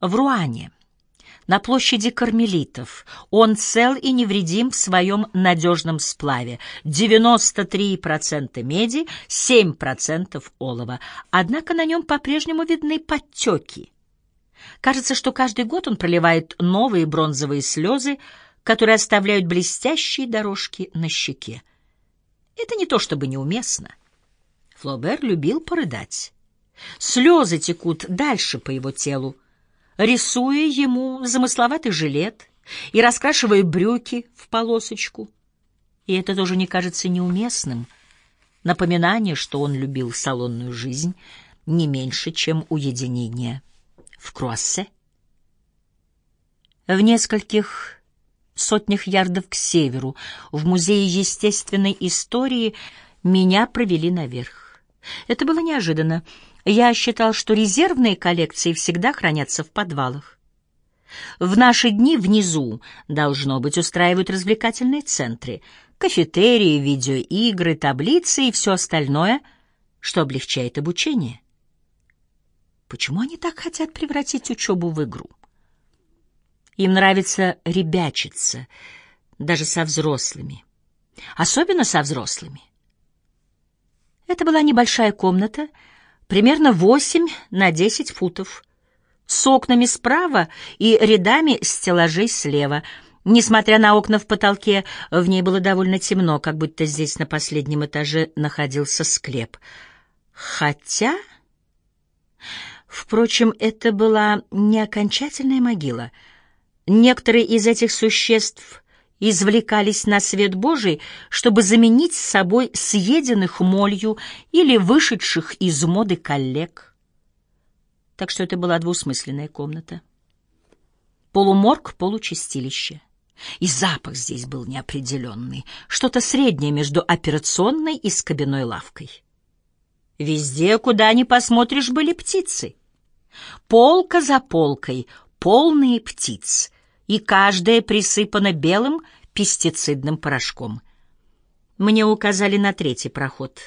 В Руане, на площади кармелитов, он цел и невредим в своем надежном сплаве. 93% меди, 7% олова. Однако на нем по-прежнему видны подтеки. Кажется, что каждый год он проливает новые бронзовые слезы, которые оставляют блестящие дорожки на щеке. Это не то чтобы неуместно. Флобер любил порыдать. Слезы текут дальше по его телу, рисуя ему замысловатый жилет и раскрашивая брюки в полосочку. И это тоже не кажется неуместным. Напоминание, что он любил салонную жизнь не меньше, чем уединение в Круассе. В нескольких сотнях ярдов к северу, в Музее естественной истории, меня провели наверх. Это было неожиданно. Я считал, что резервные коллекции всегда хранятся в подвалах. В наши дни внизу, должно быть, устраивают развлекательные центры, кафетерии, видеоигры, таблицы и все остальное, что облегчает обучение. Почему они так хотят превратить учебу в игру? Им нравится ребячиться, даже со взрослыми. Особенно со взрослыми. Это была небольшая комната, примерно 8 на 10 футов, с окнами справа и рядами стеллажей слева. Несмотря на окна в потолке, в ней было довольно темно, как будто здесь на последнем этаже находился склеп. Хотя... Впрочем, это была не окончательная могила. Некоторые из этих существ извлекались на свет Божий, чтобы заменить с собой съеденных молью или вышедших из моды коллег. Так что это была двусмысленная комната. Полуморг, получастилище. И запах здесь был неопределенный, что-то среднее между операционной и скобяной лавкой. Везде, куда ни посмотришь, были птицы. Полка за полкой полные птиц, и каждая присыпана белым пестицидным порошком. Мне указали на третий проход.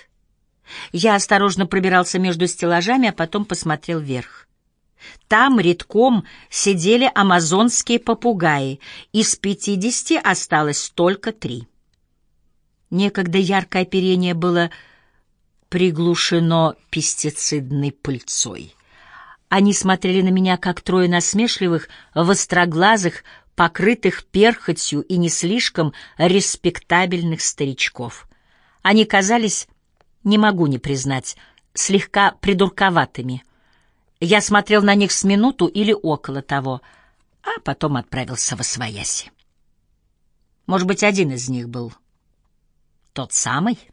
Я осторожно пробирался между стеллажами, а потом посмотрел вверх. Там редком сидели амазонские попугаи, из пятидесяти осталось только три. Некогда яркое оперение было приглушено пестицидной пыльцой. Они смотрели на меня, как трое насмешливых, востроглазых, покрытых перхотью и не слишком респектабельных старичков. Они казались, не могу не признать, слегка придурковатыми. Я смотрел на них с минуту или около того, а потом отправился во свояси. Может быть, один из них был тот самый —